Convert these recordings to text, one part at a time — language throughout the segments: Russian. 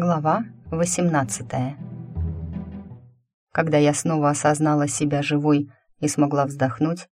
Глава 18 Когда я снова осознала себя живой и смогла вздохнуть,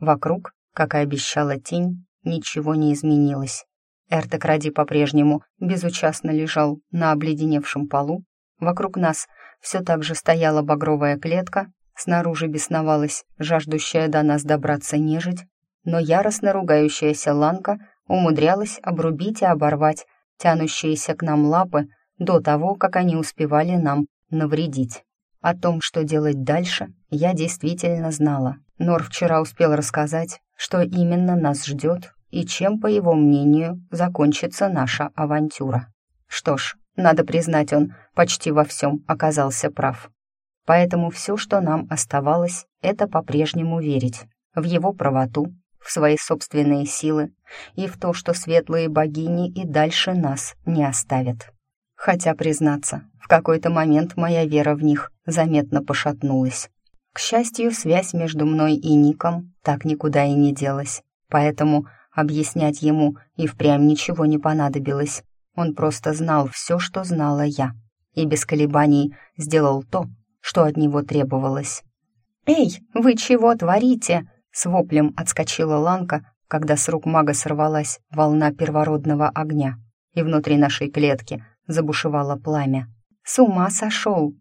вокруг, как и обещала тень, ничего не изменилось. Эртекради по-прежнему безучастно лежал на обледеневшем полу, вокруг нас все так же стояла багровая клетка, снаружи бесновалась жаждущая до нас добраться нежить, но яростно ругающаяся Ланка умудрялась обрубить и оборвать тянущиеся к нам лапы, до того, как они успевали нам навредить. О том, что делать дальше, я действительно знала. Нор вчера успел рассказать, что именно нас ждет и чем, по его мнению, закончится наша авантюра. Что ж, надо признать, он почти во всем оказался прав. Поэтому все, что нам оставалось, это по-прежнему верить в его правоту, в свои собственные силы и в то, что светлые богини и дальше нас не оставят. Хотя, признаться, в какой-то момент моя вера в них заметно пошатнулась. К счастью, связь между мной и Ником так никуда и не делась, поэтому объяснять ему и впрямь ничего не понадобилось. Он просто знал все, что знала я, и без колебаний сделал то, что от него требовалось. «Эй, вы чего творите?» С воплем отскочила Ланка, когда с рук мага сорвалась волна первородного огня, и внутри нашей клетки забушевало пламя. «С ума сошел!»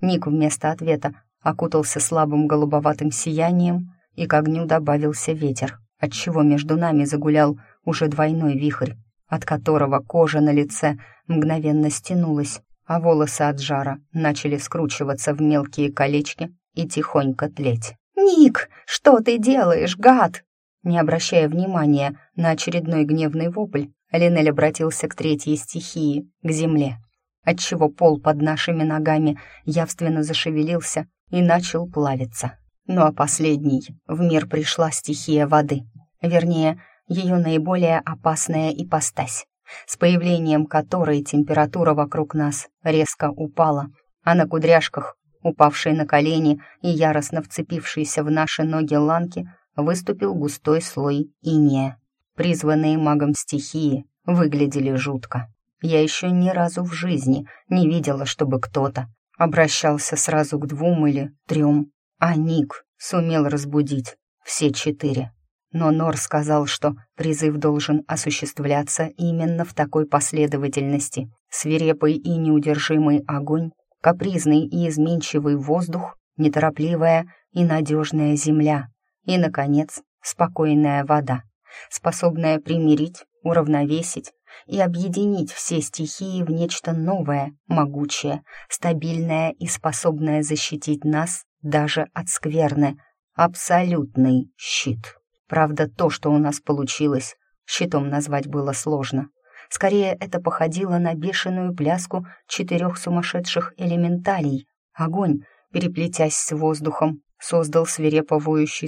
Ник вместо ответа окутался слабым голубоватым сиянием, и к огню добавился ветер, отчего между нами загулял уже двойной вихрь, от которого кожа на лице мгновенно стянулась, а волосы от жара начали скручиваться в мелкие колечки и тихонько тлеть. «Ник, что ты делаешь, гад?» Не обращая внимания на очередной гневный вопль, Линель обратился к третьей стихии, к земле, отчего пол под нашими ногами явственно зашевелился и начал плавиться. Ну а последней в мир пришла стихия воды, вернее, ее наиболее опасная ипостась, с появлением которой температура вокруг нас резко упала, а на кудряшках, упавшей на колени и яростно вцепившейся в наши ноги ланки, выступил густой слой инея. Призванные магом стихии выглядели жутко. Я еще ни разу в жизни не видела, чтобы кто-то обращался сразу к двум или трем, а Ник сумел разбудить все четыре. Но Нор сказал, что призыв должен осуществляться именно в такой последовательности. Свирепый и неудержимый огонь, капризный и изменчивый воздух, неторопливая и надежная земля и, наконец, спокойная вода способная примирить, уравновесить и объединить все стихии в нечто новое, могучее, стабильное и способное защитить нас даже от скверны. Абсолютный щит. Правда, то, что у нас получилось, щитом назвать было сложно. Скорее, это походило на бешеную пляску четырех сумасшедших элементалей. Огонь, переплетясь с воздухом, создал свирепо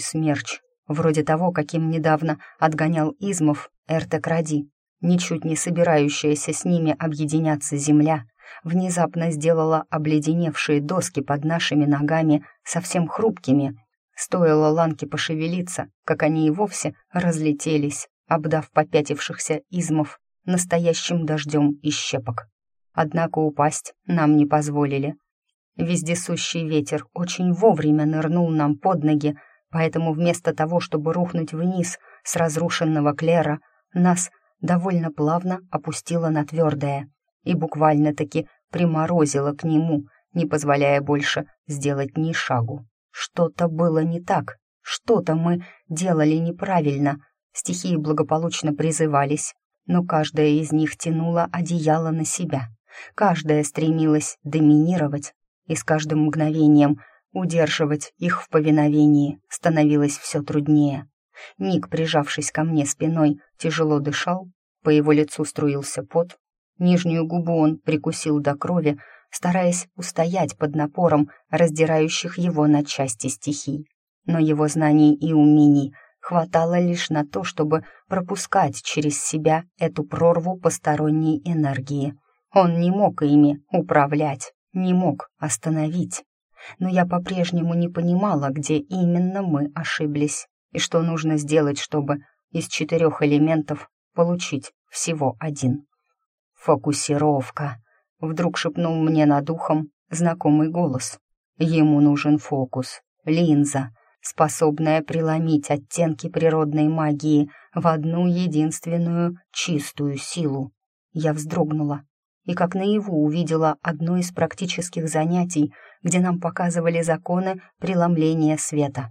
смерч, вроде того, каким недавно отгонял измов Эртекради. Ничуть не собирающаяся с ними объединяться земля внезапно сделала обледеневшие доски под нашими ногами совсем хрупкими. Стоило ланке пошевелиться, как они и вовсе разлетелись, обдав попятившихся измов настоящим дождем и щепок. Однако упасть нам не позволили. Вездесущий ветер очень вовремя нырнул нам под ноги, Поэтому вместо того, чтобы рухнуть вниз с разрушенного клера, нас довольно плавно опустило на твердое и буквально-таки приморозило к нему, не позволяя больше сделать ни шагу. Что-то было не так, что-то мы делали неправильно, стихии благополучно призывались, но каждая из них тянула одеяло на себя, каждая стремилась доминировать, и с каждым мгновением — Удерживать их в повиновении становилось все труднее. Ник, прижавшись ко мне спиной, тяжело дышал, по его лицу струился пот. Нижнюю губу он прикусил до крови, стараясь устоять под напором раздирающих его на части стихий. Но его знаний и умений хватало лишь на то, чтобы пропускать через себя эту прорву посторонней энергии. Он не мог ими управлять, не мог остановить но я по-прежнему не понимала, где именно мы ошиблись и что нужно сделать, чтобы из четырех элементов получить всего один. «Фокусировка», — вдруг шепнул мне над ухом знакомый голос. Ему нужен фокус, линза, способная преломить оттенки природной магии в одну единственную чистую силу. Я вздрогнула и как наяву увидела одно из практических занятий, где нам показывали законы преломления света.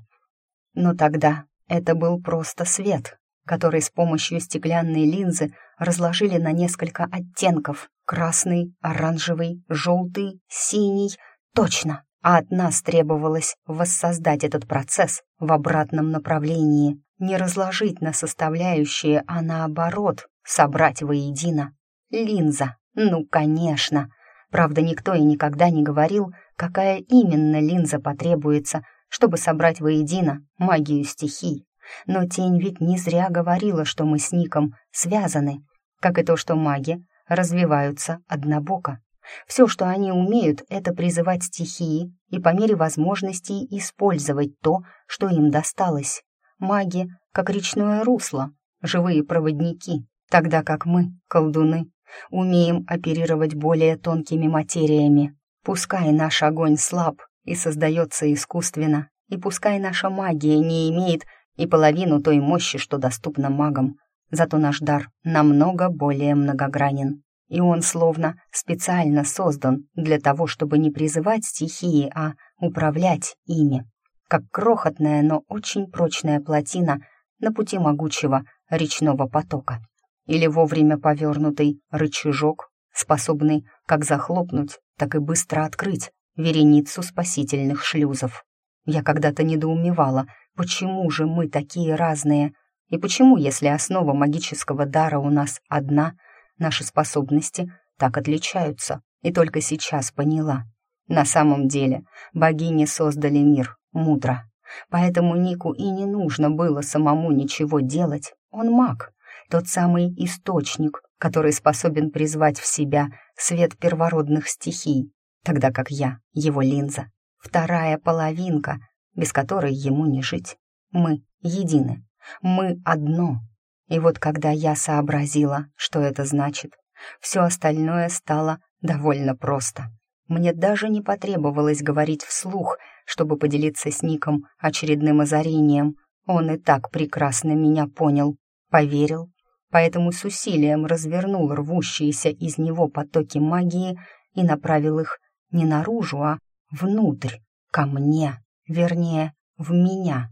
Но тогда это был просто свет, который с помощью стеклянной линзы разложили на несколько оттенков — красный, оранжевый, желтый, синий — точно а от нас требовалось воссоздать этот процесс в обратном направлении, не разложить на составляющие, а наоборот, собрать воедино. Линза, ну, конечно. Правда, никто и никогда не говорил, какая именно линза потребуется, чтобы собрать воедино магию стихий. Но тень ведь не зря говорила, что мы с Ником связаны, как и то, что маги развиваются однобоко. Все, что они умеют, это призывать стихии и по мере возможностей использовать то, что им досталось. Маги, как речное русло, живые проводники, тогда как мы, колдуны, умеем оперировать более тонкими материями. Пускай наш огонь слаб и создается искусственно, и пускай наша магия не имеет и половину той мощи, что доступна магам, зато наш дар намного более многогранен. И он словно специально создан для того, чтобы не призывать стихии, а управлять ими, как крохотная, но очень прочная плотина на пути могучего речного потока или вовремя повернутый рычажок, способный как захлопнуть, так и быстро открыть вереницу спасительных шлюзов. Я когда-то недоумевала, почему же мы такие разные, и почему, если основа магического дара у нас одна — наши способности так отличаются, и только сейчас поняла. На самом деле богини создали мир мудро, поэтому Нику и не нужно было самому ничего делать. Он маг, тот самый источник, который способен призвать в себя свет первородных стихий, тогда как я, его линза, вторая половинка, без которой ему не жить. Мы едины, мы одно, и вот когда я сообразила, что это значит, все остальное стало довольно просто. Мне даже не потребовалось говорить вслух, чтобы поделиться с Ником очередным озарением. Он и так прекрасно меня понял, поверил, поэтому с усилием развернул рвущиеся из него потоки магии и направил их не наружу, а внутрь, ко мне, вернее, в меня.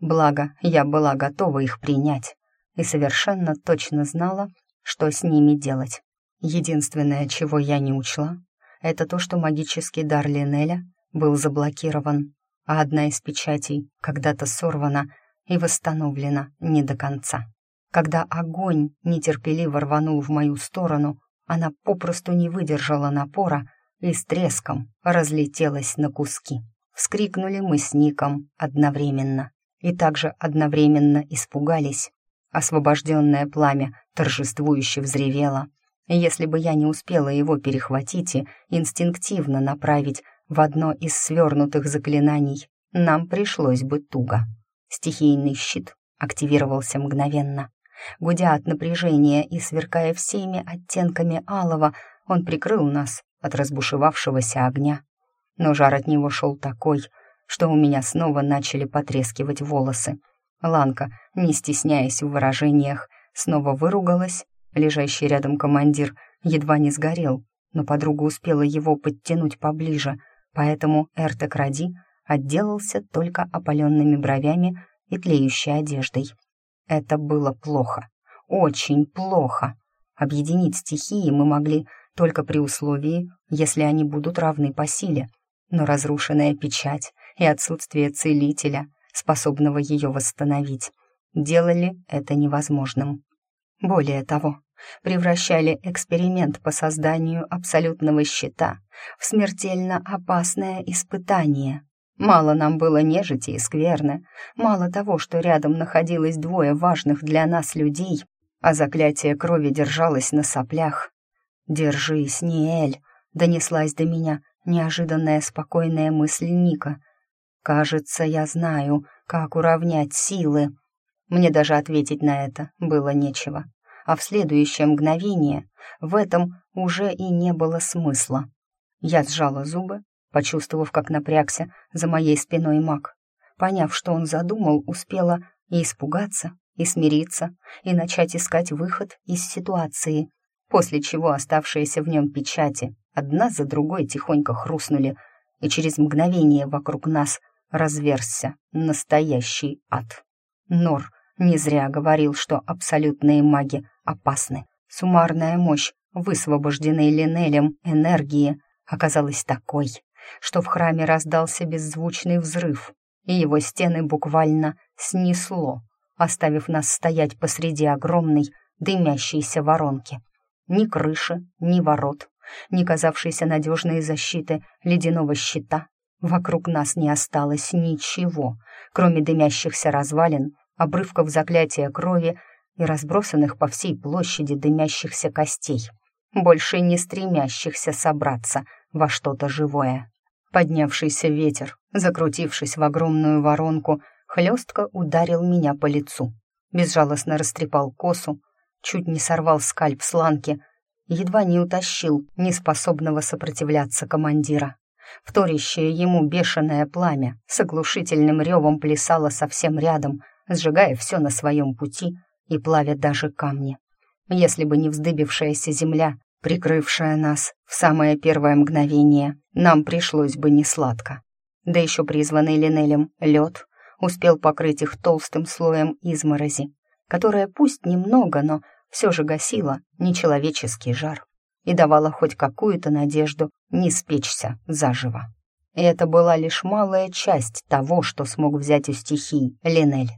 Благо, я была готова их принять и совершенно точно знала, что с ними делать. Единственное, чего я не учла, это то, что магический дар Линеля был заблокирован, а одна из печатей когда-то сорвана и восстановлена не до конца. Когда огонь нетерпеливо рванул в мою сторону, она попросту не выдержала напора и с треском разлетелась на куски. Вскрикнули мы с Ником одновременно и также одновременно испугались, Освобожденное пламя торжествующе взревело. Если бы я не успела его перехватить и инстинктивно направить в одно из свернутых заклинаний, нам пришлось бы туго. Стихийный щит активировался мгновенно. Гудя от напряжения и сверкая всеми оттенками алого, он прикрыл нас от разбушевавшегося огня. Но жар от него шел такой, что у меня снова начали потрескивать волосы, Ланка, не стесняясь в выражениях, снова выругалась. Лежащий рядом командир едва не сгорел, но подруга успела его подтянуть поближе, поэтому Эртек Ради отделался только опаленными бровями и тлеющей одеждой. Это было плохо, очень плохо. Объединить стихии мы могли только при условии, если они будут равны по силе, но разрушенная печать и отсутствие целителя — способного ее восстановить, делали это невозможным. Более того, превращали эксперимент по созданию абсолютного щита в смертельно опасное испытание. Мало нам было нежити и скверны, мало того, что рядом находилось двое важных для нас людей, а заклятие крови держалось на соплях. «Держись, Ниэль!» — донеслась до меня неожиданная спокойная мысль Ника — «Кажется, я знаю, как уравнять силы». Мне даже ответить на это было нечего. А в следующее мгновение в этом уже и не было смысла. Я сжала зубы, почувствовав, как напрягся за моей спиной маг. Поняв, что он задумал, успела и испугаться, и смириться, и начать искать выход из ситуации, после чего оставшиеся в нем печати одна за другой тихонько хрустнули, и через мгновение вокруг нас разверзся настоящий ад. Нор не зря говорил, что абсолютные маги опасны. Суммарная мощь высвобожденной Линелем энергии оказалась такой, что в храме раздался беззвучный взрыв, и его стены буквально снесло, оставив нас стоять посреди огромной дымящейся воронки. Ни крыши, ни ворот, ни казавшейся надежной защиты ледяного щита. Вокруг нас не осталось ничего, кроме дымящихся развалин, обрывков заклятия крови и разбросанных по всей площади дымящихся костей, больше не стремящихся собраться во что-то живое. Поднявшийся ветер, закрутившись в огромную воронку, хлестко ударил меня по лицу, безжалостно растрепал косу, чуть не сорвал скальп с ланки, едва не утащил неспособного сопротивляться командира. Вторящее ему бешеное пламя с оглушительным ревом плясало совсем рядом, сжигая все на своем пути и плавя даже камни. Если бы не вздыбившаяся земля, прикрывшая нас в самое первое мгновение, нам пришлось бы несладко. Да еще призванный Линелем лед успел покрыть их толстым слоем изморози, которая пусть немного, но все же гасила нечеловеческий жар и давала хоть какую-то надежду не спечься заживо. И это была лишь малая часть того, что смог взять у стихий Линель.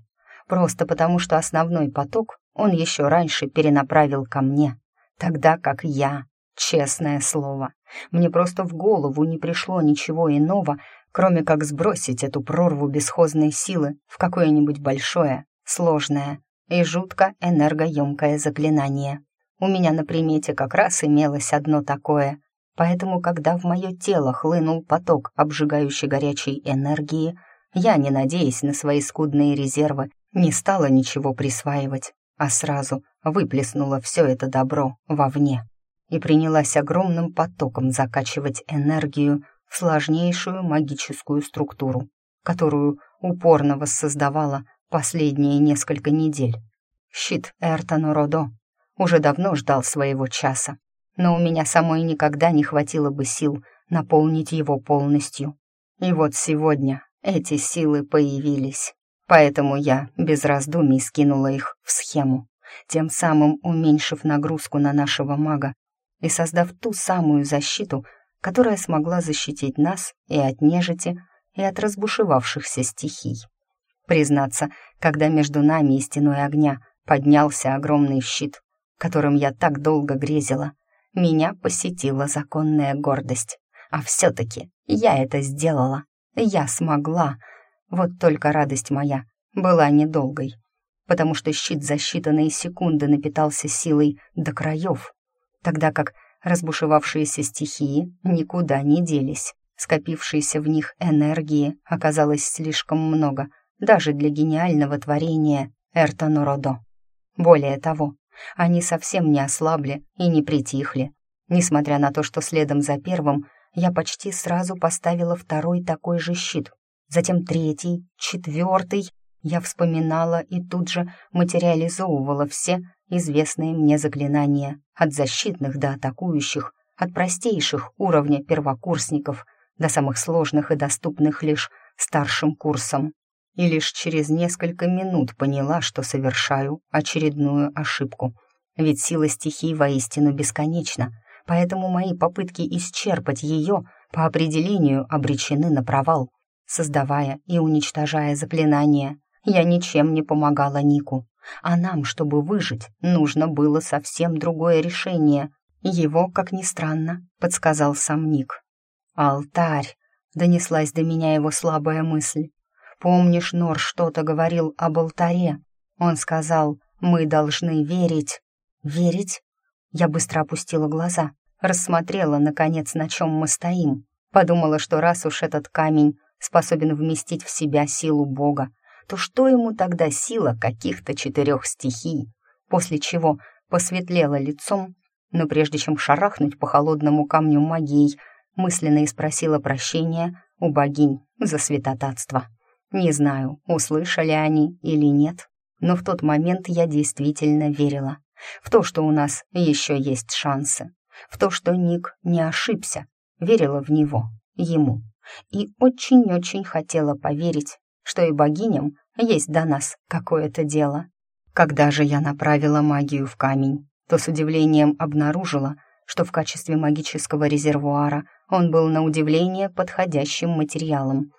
Просто потому, что основной поток он еще раньше перенаправил ко мне, тогда как я, честное слово, мне просто в голову не пришло ничего иного, кроме как сбросить эту прорву бесхозной силы в какое-нибудь большое, сложное и жутко энергоемкое заклинание. У меня на примете как раз имелось одно такое, поэтому, когда в мое тело хлынул поток обжигающей горячей энергии, я, не надеясь на свои скудные резервы, не стала ничего присваивать, а сразу выплеснула все это добро вовне и принялась огромным потоком закачивать энергию в сложнейшую магическую структуру, которую упорно воссоздавала последние несколько недель. Щит Эртану Родо уже давно ждал своего часа, но у меня самой никогда не хватило бы сил наполнить его полностью. И вот сегодня эти силы появились, поэтому я без раздумий скинула их в схему, тем самым уменьшив нагрузку на нашего мага и создав ту самую защиту, которая смогла защитить нас и от нежити, и от разбушевавшихся стихий. Признаться, когда между нами и стеной огня поднялся огромный щит, которым я так долго грезила, меня посетила законная гордость. А все-таки я это сделала. Я смогла. Вот только радость моя была недолгой, потому что щит за считанные секунды напитался силой до краев, тогда как разбушевавшиеся стихии никуда не делись. Скопившейся в них энергии оказалось слишком много, даже для гениального творения Эртону Родо. Более того, они совсем не ослабли и не притихли. Несмотря на то, что следом за первым я почти сразу поставила второй такой же щит, затем третий, четвертый. Я вспоминала и тут же материализовывала все известные мне заклинания, от защитных до атакующих, от простейших уровня первокурсников до самых сложных и доступных лишь старшим курсом и лишь через несколько минут поняла, что совершаю очередную ошибку. Ведь сила стихий воистину бесконечна, поэтому мои попытки исчерпать ее по определению обречены на провал. Создавая и уничтожая заклинания, я ничем не помогала Нику. А нам, чтобы выжить, нужно было совсем другое решение. Его, как ни странно, подсказал сам Ник. «Алтарь!» — донеслась до меня его слабая мысль. Помнишь, Нор что-то говорил об алтаре? Он сказал, мы должны верить. Верить? Я быстро опустила глаза, рассмотрела, наконец, на чем мы стоим. Подумала, что раз уж этот камень способен вместить в себя силу Бога, то что ему тогда сила каких-то четырех стихий? После чего посветлела лицом, но прежде чем шарахнуть по холодному камню магией, мысленно и спросила прощения у богинь за святотатство. Не знаю, услышали они или нет, но в тот момент я действительно верила в то, что у нас еще есть шансы, в то, что Ник не ошибся, верила в него, ему, и очень-очень хотела поверить, что и богиням есть до нас какое-то дело. Когда же я направила магию в камень, то с удивлением обнаружила, что в качестве магического резервуара он был на удивление подходящим материалом.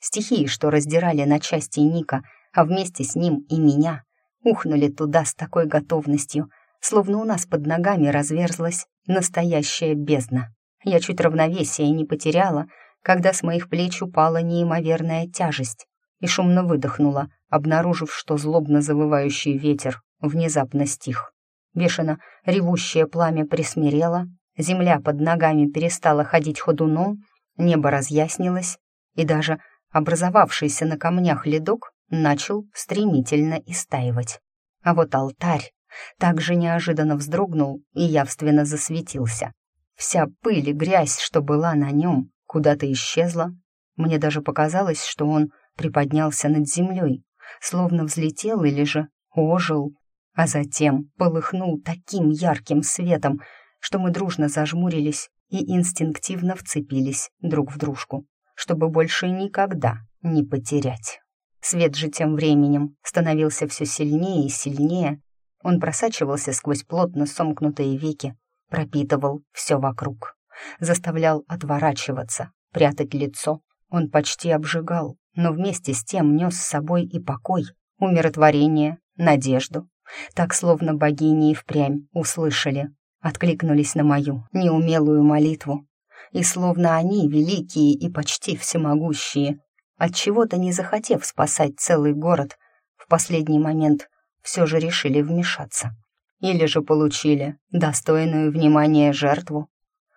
Стихии, что раздирали на части Ника, а вместе с ним и меня, ухнули туда с такой готовностью, словно у нас под ногами разверзлась настоящая бездна. Я чуть равновесие не потеряла, когда с моих плеч упала неимоверная тяжесть, и шумно выдохнула, обнаружив, что злобно завывающий ветер внезапно стих. Бешено ревущее пламя присмирело, земля под ногами перестала ходить ходуном, небо разъяснилось, и даже образовавшийся на камнях ледок начал стремительно истаивать. А вот алтарь также неожиданно вздрогнул и явственно засветился. Вся пыль и грязь, что была на нем, куда-то исчезла. Мне даже показалось, что он приподнялся над землей, словно взлетел или же ожил, а затем полыхнул таким ярким светом, что мы дружно зажмурились и инстинктивно вцепились друг в дружку, чтобы больше никогда не потерять. Свет же тем временем становился все сильнее и сильнее. Он просачивался сквозь плотно сомкнутые веки, пропитывал все вокруг, заставлял отворачиваться, прятать лицо. Он почти обжигал, но вместе с тем нес с собой и покой, умиротворение, надежду. Так, словно богини и впрямь услышали, откликнулись на мою неумелую молитву. И словно они, великие и почти всемогущие, от чего то не захотев спасать целый город, в последний момент все же решили вмешаться. Или же получили достойную внимания жертву.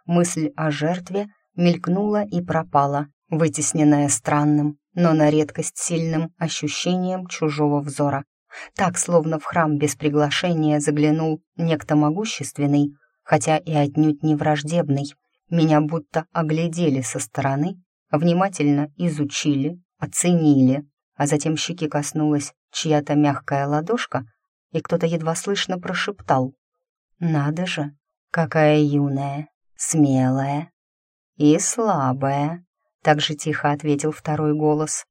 Мысль о жертве мелькнула и пропала, вытесненная странным, но на редкость сильным ощущением чужого взора. Так, словно в храм без приглашения заглянул некто могущественный, хотя и отнюдь не враждебный. Меня будто оглядели со стороны, внимательно изучили, оценили, а затем щеки коснулась чья-то мягкая ладошка, и кто-то едва слышно прошептал. «Надо же, какая юная, смелая и слабая!» Так же тихо ответил второй голос.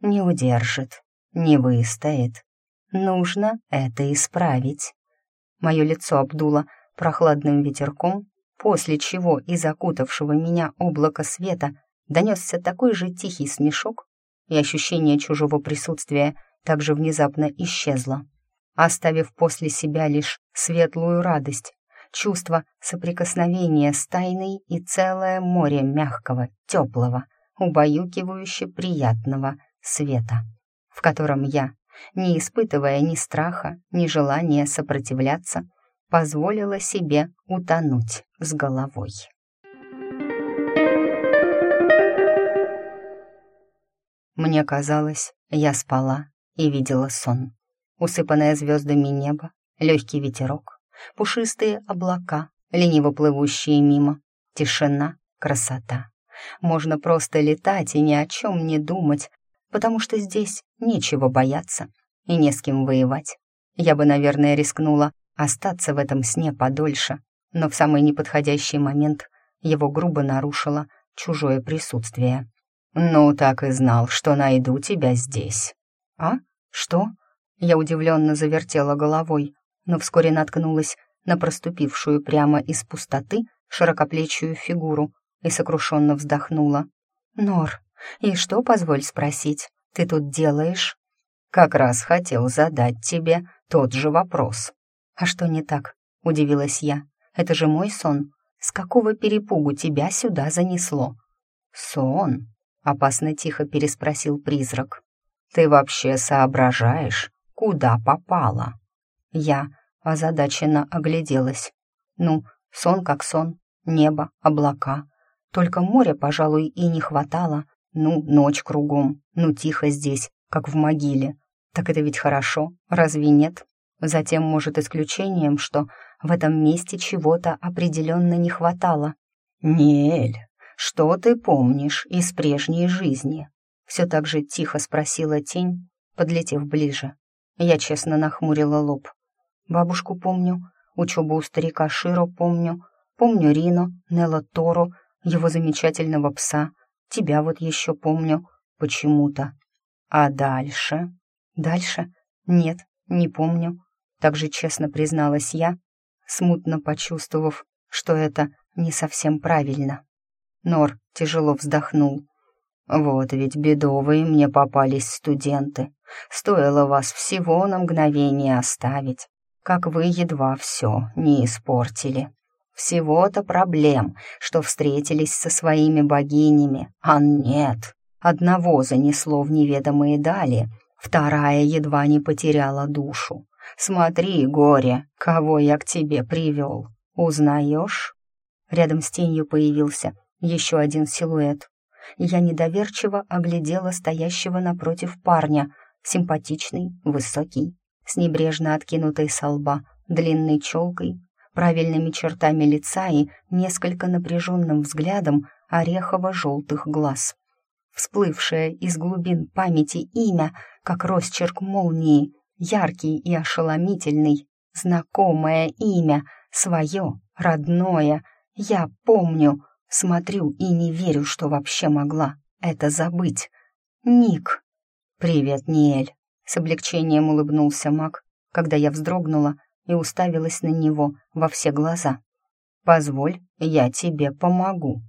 «Не удержит, не выстоит. Нужно это исправить». Мое лицо обдуло прохладным ветерком, после чего из окутавшего меня облака света донесся такой же тихий смешок, и ощущение чужого присутствия также внезапно исчезло, оставив после себя лишь светлую радость чувство соприкосновения с тайной и целое море мягкого, теплого, убаюкивающе приятного света, в котором я, не испытывая ни страха, ни желания сопротивляться, позволила себе утонуть с головой. Мне казалось, я спала и видела сон. Усыпанное звездами небо, легкий ветерок, пушистые облака, лениво плывущие мимо, тишина, красота. Можно просто летать и ни о чем не думать, потому что здесь нечего бояться и не с кем воевать. Я бы, наверное, рискнула остаться в этом сне подольше, но в самый неподходящий момент его грубо нарушило чужое присутствие. «Ну, так и знал, что найду тебя здесь». «А? Что?» Я удивленно завертела головой, но вскоре наткнулась на проступившую прямо из пустоты широкоплечую фигуру и сокрушенно вздохнула. «Нор, и что, позволь спросить, ты тут делаешь?» «Как раз хотел задать тебе тот же вопрос». «А что не так?» — удивилась я. «Это же мой сон. С какого перепугу тебя сюда занесло?» «Сон?» — опасно тихо переспросил призрак. «Ты вообще соображаешь, куда попала?» Я озадаченно огляделась. Ну, сон как сон, небо, облака. Только моря, пожалуй, и не хватало. Ну, ночь кругом, ну, тихо здесь, как в могиле. Так это ведь хорошо, разве нет? Затем, может, исключением, что В этом месте чего-то определенно не хватало. «Неэль, что ты помнишь из прежней жизни?» Все так же тихо спросила тень, подлетев ближе. Я честно нахмурила лоб. Бабушку помню, учебу у старика Широ помню, помню Рино, Нелла Тору, его замечательного пса, тебя вот еще помню, почему-то. А дальше? Дальше? Нет, не помню. Так же честно призналась я, смутно почувствовав, что это не совсем правильно. Нор тяжело вздохнул. «Вот ведь бедовые мне попались студенты. Стоило вас всего на мгновение оставить, как вы едва все не испортили. Всего-то проблем, что встретились со своими богинями, а нет. Одного занесло в неведомые дали, вторая едва не потеряла душу. Смотри, горе, кого я к тебе привел. Узнаешь?» Рядом с тенью появился еще один силуэт. Я недоверчиво оглядела стоящего напротив парня, симпатичный, высокий, с небрежно откинутой со лба, длинной челкой, правильными чертами лица и несколько напряженным взглядом орехово-желтых глаз. Всплывшее из глубин памяти имя, как росчерк молнии, яркий и ошеломительный, знакомое имя, свое, родное, я помню, смотрю и не верю, что вообще могла это забыть. Ник. «Привет, Ниэль», — с облегчением улыбнулся Мак, когда я вздрогнула и уставилась на него во все глаза. «Позволь, я тебе помогу».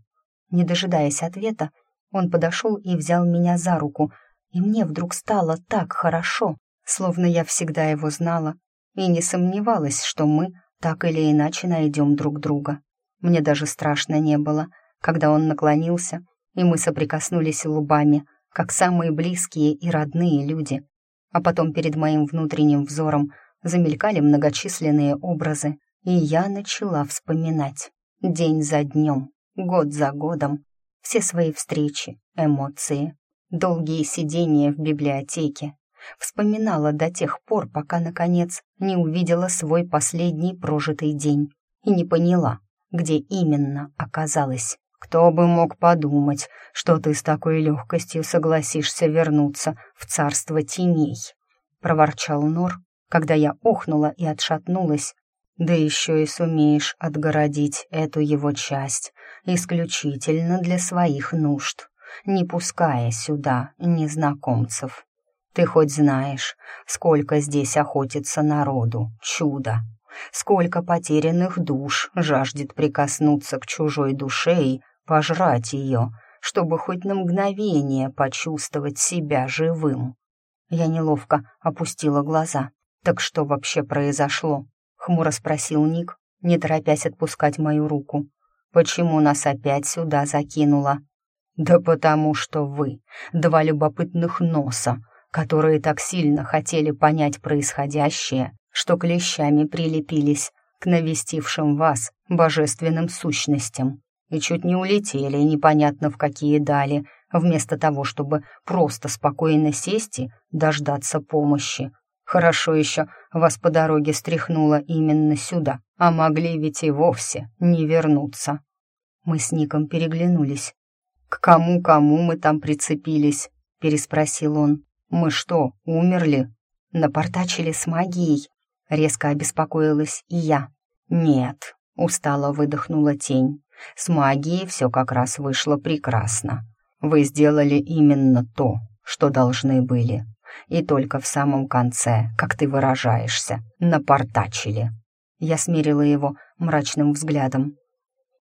Не дожидаясь ответа, он подошел и взял меня за руку, и мне вдруг стало так хорошо, словно я всегда его знала и не сомневалась, что мы так или иначе найдем друг друга. Мне даже страшно не было, когда он наклонился, и мы соприкоснулись лбами, как самые близкие и родные люди. А потом перед моим внутренним взором замелькали многочисленные образы, и я начала вспоминать день за днем, год за годом, все свои встречи, эмоции, долгие сидения в библиотеке. Вспоминала до тех пор, пока, наконец, не увидела свой последний прожитый день и не поняла, где именно оказалась. «Кто бы мог подумать, что ты с такой легкостью согласишься вернуться в царство теней?» — проворчал Нор, когда я охнула и отшатнулась. «Да еще и сумеешь отгородить эту его часть исключительно для своих нужд, не пуская сюда незнакомцев. Ты хоть знаешь, сколько здесь охотится народу, чудо, сколько потерянных душ жаждет прикоснуться к чужой душе и пожрать ее, чтобы хоть на мгновение почувствовать себя живым. Я неловко опустила глаза. «Так что вообще произошло?» — хмуро спросил Ник, не торопясь отпускать мою руку. «Почему нас опять сюда закинуло?» «Да потому что вы, два любопытных носа, которые так сильно хотели понять происходящее, что клещами прилепились к навестившим вас божественным сущностям и чуть не улетели непонятно в какие дали, вместо того, чтобы просто спокойно сесть и дождаться помощи. Хорошо еще вас по дороге стряхнуло именно сюда, а могли ведь и вовсе не вернуться. Мы с Ником переглянулись. «К кому-кому мы там прицепились?» — переспросил он. «Мы что, умерли?» «Напортачили с магией?» — резко обеспокоилась и я. «Нет», — устало выдохнула тень. С магией все как раз вышло прекрасно. Вы сделали именно то, что должны были. И только в самом конце, как ты выражаешься, напортачили. Я смирила его мрачным взглядом.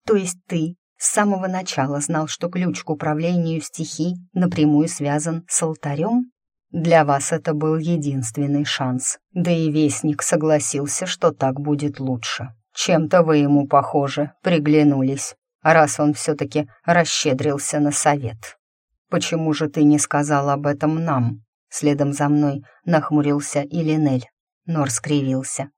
То есть ты с самого начала знал, что ключ к управлению стихий напрямую связан с алтарем? Для вас это был единственный шанс. Да и Вестник согласился, что так будет лучше. Чем-то вы ему, похоже, приглянулись, раз он все-таки расщедрился на совет. Почему же ты не сказал об этом нам? Следом за мной нахмурился Илинель. Нор скривился.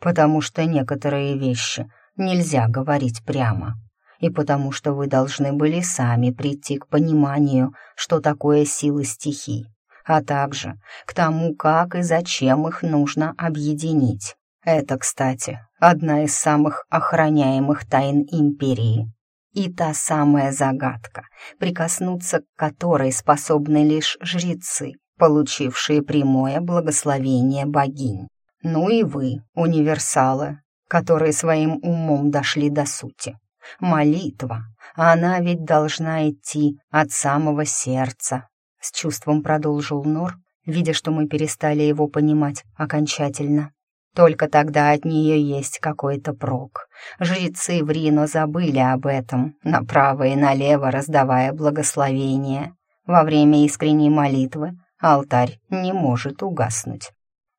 Потому что некоторые вещи нельзя говорить прямо. И потому что вы должны были сами прийти к пониманию, что такое силы стихий, а также к тому, как и зачем их нужно объединить. Это, кстати, одна из самых охраняемых тайн Империи. И та самая загадка, прикоснуться к которой способны лишь жрецы, получившие прямое благословение богинь. Ну и вы, универсалы, которые своим умом дошли до сути. Молитва, она ведь должна идти от самого сердца. С чувством продолжил Нор, видя, что мы перестали его понимать окончательно. Только тогда от нее есть какой-то прок. Жрецы в Рино забыли об этом, направо и налево раздавая благословения. Во время искренней молитвы алтарь не может угаснуть.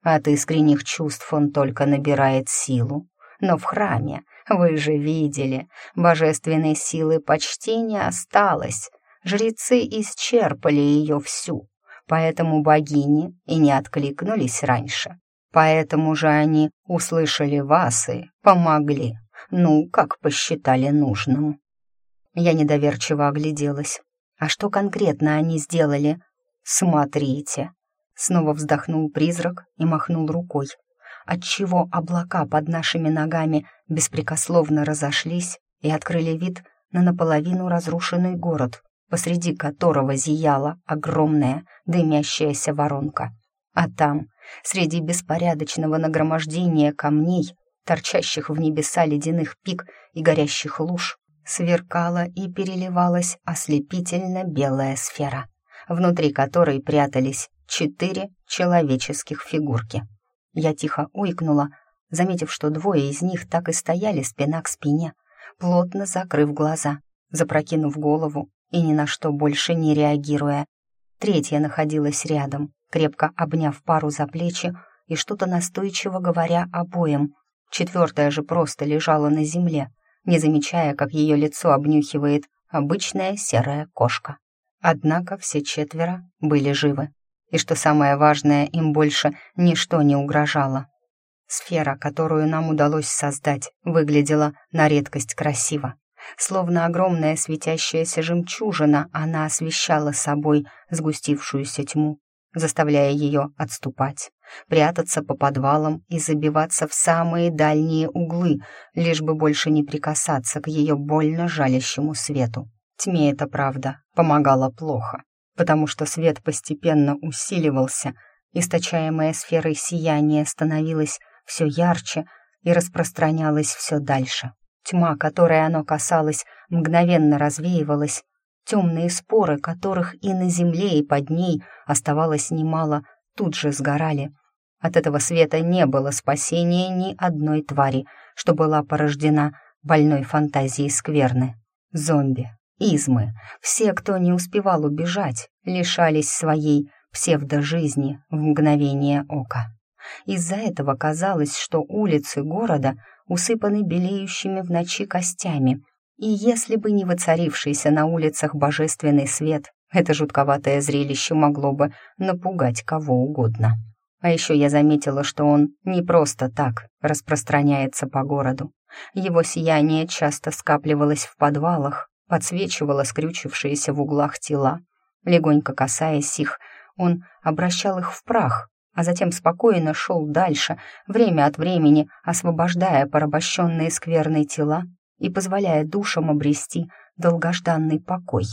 От искренних чувств он только набирает силу. Но в храме, вы же видели, божественной силы почти не осталось. Жрецы исчерпали ее всю, поэтому богини и не откликнулись раньше. Поэтому же они услышали вас и помогли, ну, как посчитали нужным. Я недоверчиво огляделась. А что конкретно они сделали? Смотрите. Снова вздохнул призрак и махнул рукой, отчего облака под нашими ногами беспрекословно разошлись и открыли вид на наполовину разрушенный город, посреди которого зияла огромная дымящаяся воронка. А там, среди беспорядочного нагромождения камней, торчащих в небеса ледяных пик и горящих луж, сверкала и переливалась ослепительно белая сфера, внутри которой прятались четыре человеческих фигурки. Я тихо уикнула, заметив, что двое из них так и стояли спина к спине, плотно закрыв глаза, запрокинув голову и ни на что больше не реагируя. Третья находилась рядом, крепко обняв пару за плечи и что-то настойчиво говоря обоим. Четвертая же просто лежала на земле, не замечая, как ее лицо обнюхивает обычная серая кошка. Однако все четверо были живы и, что самое важное, им больше ничто не угрожало. Сфера, которую нам удалось создать, выглядела на редкость красиво. Словно огромная светящаяся жемчужина, она освещала собой сгустившуюся тьму, заставляя ее отступать, прятаться по подвалам и забиваться в самые дальние углы, лишь бы больше не прикасаться к ее больно жалящему свету. Тьме это, правда, помогало плохо потому что свет постепенно усиливался, источаемое сферой сияние становилось все ярче и распространялось все дальше. Тьма, которой оно касалось, мгновенно развеивалась, темные споры, которых и на земле, и под ней оставалось немало, тут же сгорали. От этого света не было спасения ни одной твари, что была порождена больной фантазией скверны. Зомби, измы, все, кто не успевал убежать, лишались своей псевдожизни в мгновение ока. Из-за этого казалось, что улицы города усыпаны белеющими в ночи костями, и если бы не воцарившийся на улицах божественный свет, это жутковатое зрелище могло бы напугать кого угодно. А еще я заметила, что он не просто так распространяется по городу. Его сияние часто скапливалось в подвалах, подсвечивала скрючившиеся в углах тела. Легонько касаясь их, он обращал их в прах, а затем спокойно шел дальше, время от времени освобождая порабощенные скверные тела и позволяя душам обрести долгожданный покой.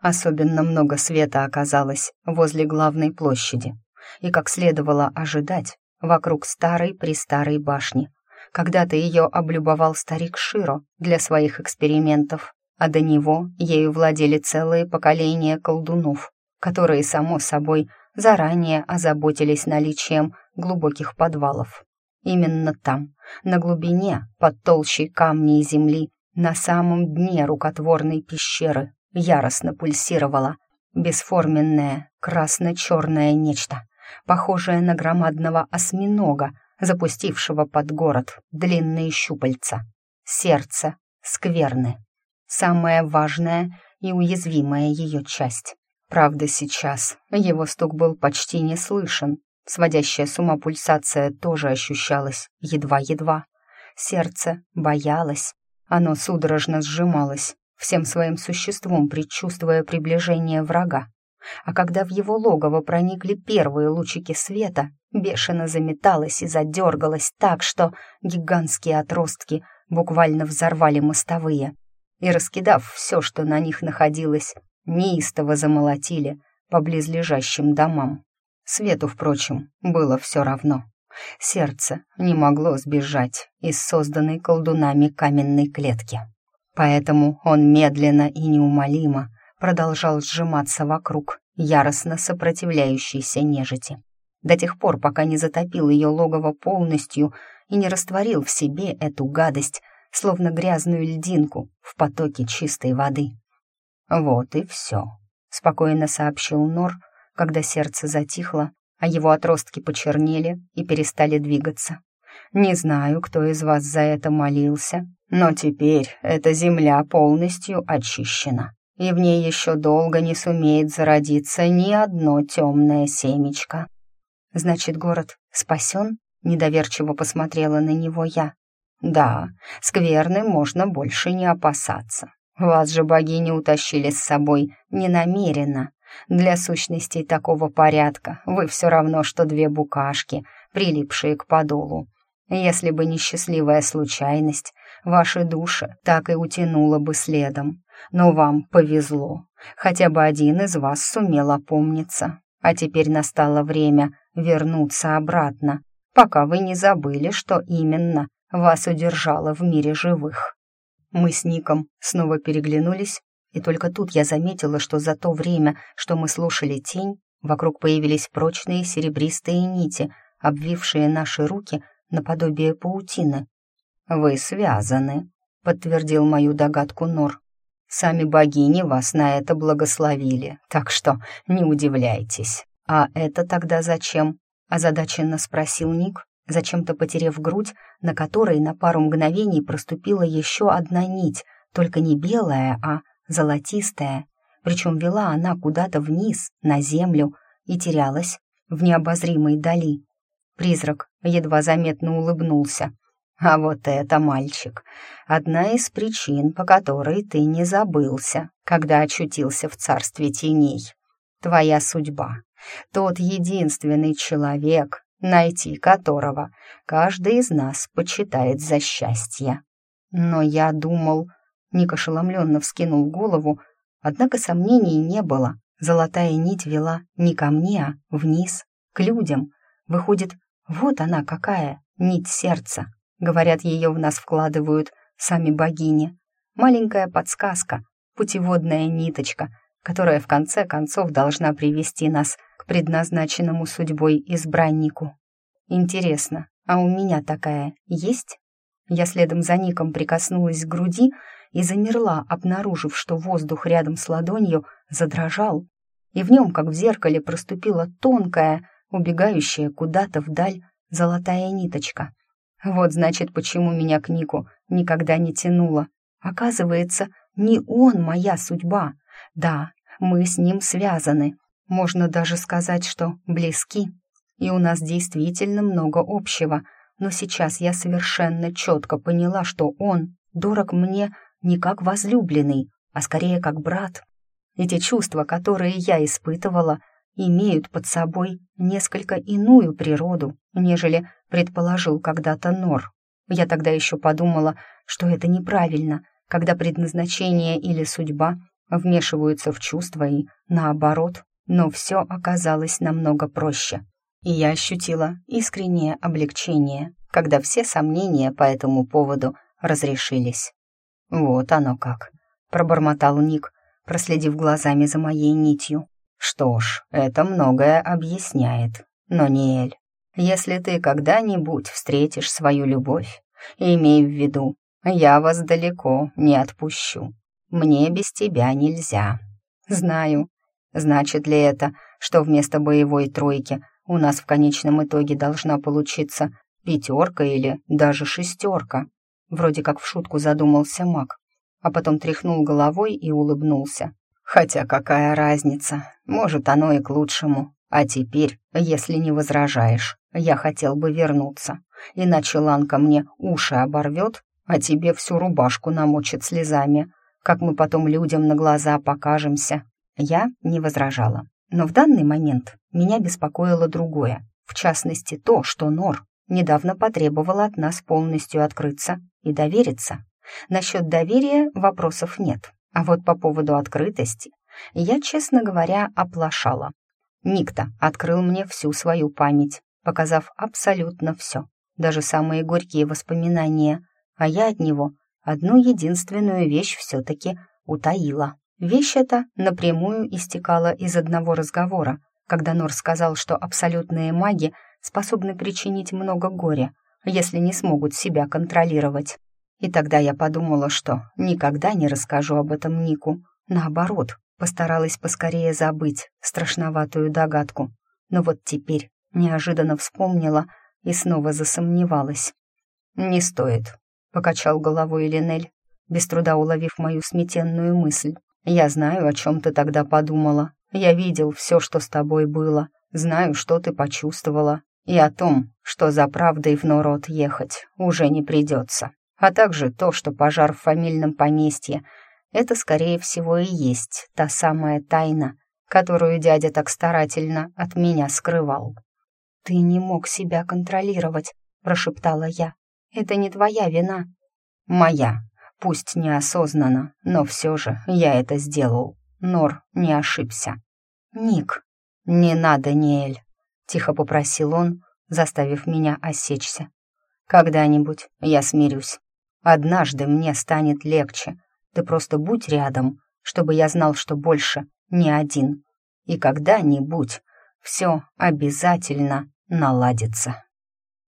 Особенно много света оказалось возле главной площади, и, как следовало ожидать, вокруг старой-престарой башни. Когда-то ее облюбовал старик Широ для своих экспериментов, а до него ею владели целые поколения колдунов, которые, само собой, заранее озаботились наличием глубоких подвалов. Именно там, на глубине, под толщей камней и земли, на самом дне рукотворной пещеры, яростно пульсировало бесформенное красно-черное нечто, похожее на громадного осьминога, запустившего под город длинные щупальца. Сердце скверны самая важная и уязвимая ее часть. Правда, сейчас его стук был почти не слышен, сводящая с ума пульсация тоже ощущалась едва-едва. Сердце боялось, оно судорожно сжималось, всем своим существом предчувствуя приближение врага. а когда в его логово проникли первые лучики света, бешено заметалась и задергалась так, что гигантские отростки буквально взорвали мостовые и, раскидав все, что на них находилось, неистово замолотили по близлежащим домам. Свету, впрочем, было все равно. Сердце не могло сбежать из созданной колдунами каменной клетки. Поэтому он медленно и неумолимо продолжал сжиматься вокруг яростно сопротивляющейся нежити. До тех пор, пока не затопил ее логово полностью и не растворил в себе эту гадость, словно грязную льдинку в потоке чистой воды. «Вот и все», — спокойно сообщил Нор, когда сердце затихло, а его отростки почернели и перестали двигаться. «Не знаю, кто из вас за это молился, но теперь эта земля полностью очищена, и в ней еще долго не сумеет зародиться ни одно темное семечко». «Значит, город спасен?» — недоверчиво посмотрела на него я. «Да, скверны можно больше не опасаться. Вас же богини утащили с собой ненамеренно. Для сущностей такого порядка вы все равно, что две букашки, прилипшие к подолу. Если бы не счастливая случайность, ваши души так и утянуло бы следом. Но вам повезло. Хотя бы один из вас сумел опомниться. А теперь настало время вернуться обратно, пока вы не забыли, что именно вас удержало в мире живых. Мы с Ником снова переглянулись, и только тут я заметила, что за то время, что мы слушали тень, вокруг появились прочные серебристые нити, обвившие наши руки наподобие паутины. «Вы связаны», — подтвердил мою догадку Нор. «Сами богини вас на это благословили, так что не удивляйтесь». «А это тогда зачем?» — озадаченно спросил Ник, зачем-то потеряв грудь, на которой на пару мгновений проступила еще одна нить, только не белая, а золотистая. Причем вела она куда-то вниз, на землю, и терялась в необозримой дали. Призрак едва заметно улыбнулся. «А вот это, мальчик, одна из причин, по которой ты не забылся, когда очутился в царстве теней. Твоя судьба. Тот единственный человек, найти которого каждый из нас почитает за счастье. Но я думал, Ник ошеломленно вскинул голову, однако сомнений не было. Золотая нить вела не ко мне, а вниз, к людям. Выходит, вот она какая, нить сердца. Говорят, ее в нас вкладывают сами богини. Маленькая подсказка, путеводная ниточка, которая в конце концов должна привести нас к предназначенному судьбой избраннику. Интересно, а у меня такая есть? Я следом за Ником прикоснулась к груди и замерла, обнаружив, что воздух рядом с ладонью задрожал, и в нем, как в зеркале, проступила тонкая, убегающая куда-то вдаль золотая ниточка. Вот значит, почему меня к Нику никогда не тянуло. Оказывается, не он моя судьба. Да, мы с ним связаны, можно даже сказать, что близки, и у нас действительно много общего, но сейчас я совершенно четко поняла, что он дорог мне не как возлюбленный, а скорее как брат. Эти чувства, которые я испытывала, имеют под собой несколько иную природу, нежели предположил когда-то Нор. Я тогда еще подумала, что это неправильно, когда предназначение или судьба вмешиваются в чувства и наоборот но все оказалось намного проще. И я ощутила искреннее облегчение, когда все сомнения по этому поводу разрешились. «Вот оно как», — пробормотал Ник, проследив глазами за моей нитью. «Что ж, это многое объясняет. Но, Ниэль, если ты когда-нибудь встретишь свою любовь, имей в виду, я вас далеко не отпущу. Мне без тебя нельзя. Знаю, Значит ли это, что вместо боевой тройки у нас в конечном итоге должна получиться пятерка или даже шестерка? Вроде как в шутку задумался маг, а потом тряхнул головой и улыбнулся. Хотя какая разница, может оно и к лучшему. А теперь, если не возражаешь, я хотел бы вернуться, иначе Ланка мне уши оборвет, а тебе всю рубашку намочит слезами, как мы потом людям на глаза покажемся. Я не возражала. Но в данный момент меня беспокоило другое, в частности то, что Нор недавно потребовала от нас полностью открыться и довериться. Насчет доверия вопросов нет, а вот по поводу открытости я, честно говоря, оплошала. Никто открыл мне всю свою память, показав абсолютно все, даже самые горькие воспоминания, а я от него одну единственную вещь все-таки утаила. Вещь эта напрямую истекала из одного разговора, когда Нор сказал, что абсолютные маги способны причинить много горя, если не смогут себя контролировать. И тогда я подумала, что никогда не расскажу об этом Нику. Наоборот, постаралась поскорее забыть страшноватую догадку. Но вот теперь неожиданно вспомнила и снова засомневалась. «Не стоит», — покачал головой Линель, без труда уловив мою сметенную мысль. «Я знаю, о чем ты тогда подумала. Я видел все, что с тобой было. Знаю, что ты почувствовала. И о том, что за правдой в Нород ехать уже не придется. А также то, что пожар в фамильном поместье — это, скорее всего, и есть та самая тайна, которую дядя так старательно от меня скрывал. «Ты не мог себя контролировать», — прошептала я. «Это не твоя вина». «Моя», Пусть неосознанно, но все же я это сделал. Нор не ошибся. «Ник, не надо, Ниэль», — тихо попросил он, заставив меня осечься. «Когда-нибудь я смирюсь. Однажды мне станет легче. Ты просто будь рядом, чтобы я знал, что больше не один. И когда-нибудь все обязательно наладится».